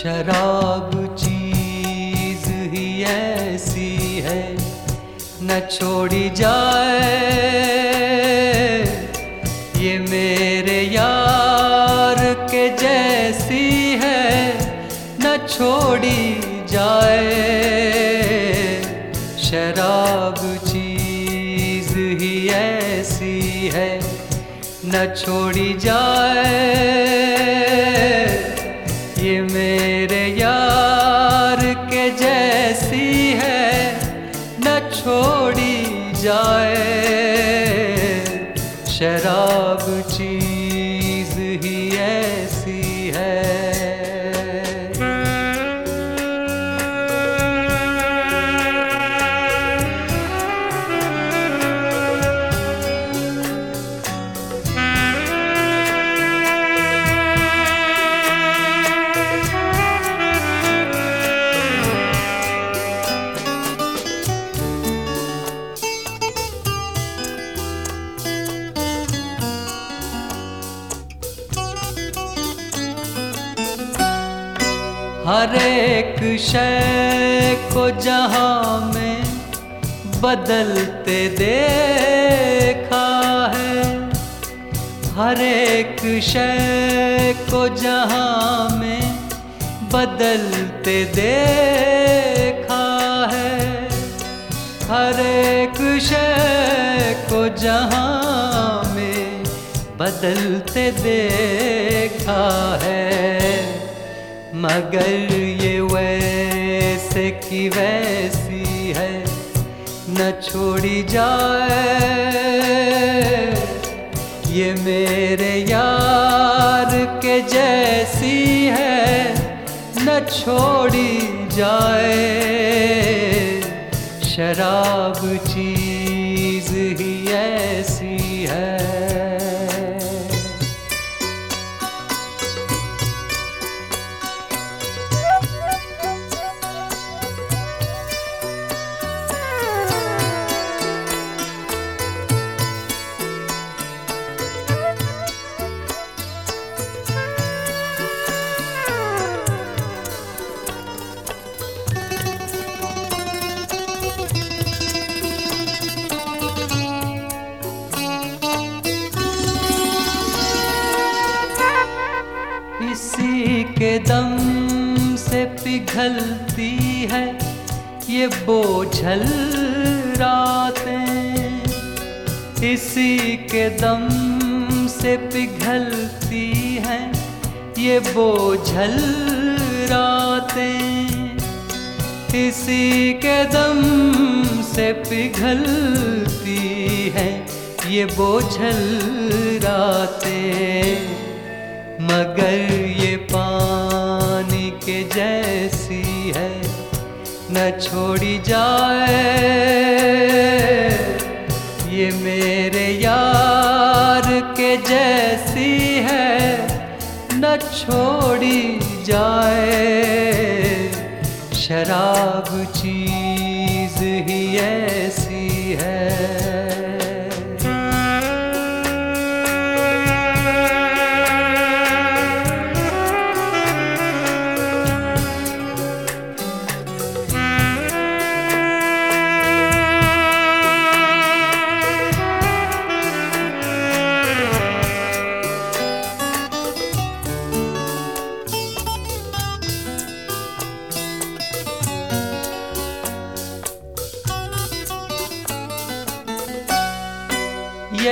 शराब चीज़ ही ऐसी है, न छोड़ी जाए। ये मेरे यार के जैसी है, न छोड़ी जाए। शराब चीज़ ही ऐसी है, न छोड़ी जाए। शराब चीज़ ही है। हर एक को जहाँ में बदलते देखा है। हर एक को जहाँ में बदलते देखा है। हर एक को जहाँ में बदलते देखा है। मगर ये वैसे की वैसी है, न छोड़ी जाए। ये मेरे यार के जैसी है, न छोड़ी जाए। शराब चीज़ दम से पिघलती है ये बोझल रातें। इसी के दम से पिघलती हैं ये बोझल रातें। इसी के दम से पिघलती हैं ये बोझल रातें। मगर छोड़ी जाए। ये मेरे यार के जैसी है, न छोड़ी जाए। शराब चीज़ ही ऐसी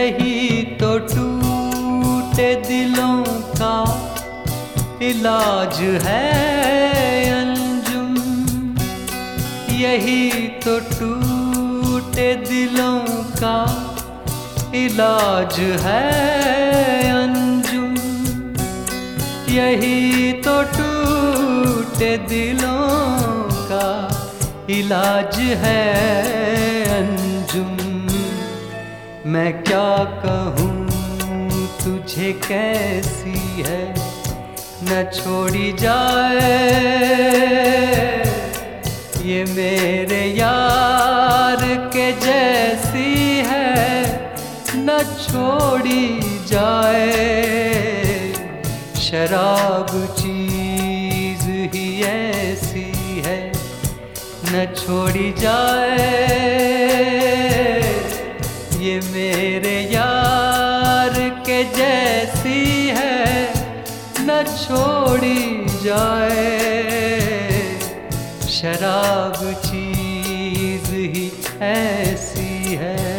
यही तो टूटे दिलों का इलाज है अंजुम। यही तो टूटे दिलों का इलाज है अंजुम। यही तो टूटे दिलों का इलाज है अंजुम। मैं क्या कहूँ, तुझे कैसी है? न छोड़ी जाए, ये मेरे यार के जैसी है। न छोड़ी जाए, शराब चीज़ ही ऐसी है। न छोड़ी जाए शराब चीज़ ही ऐसी है।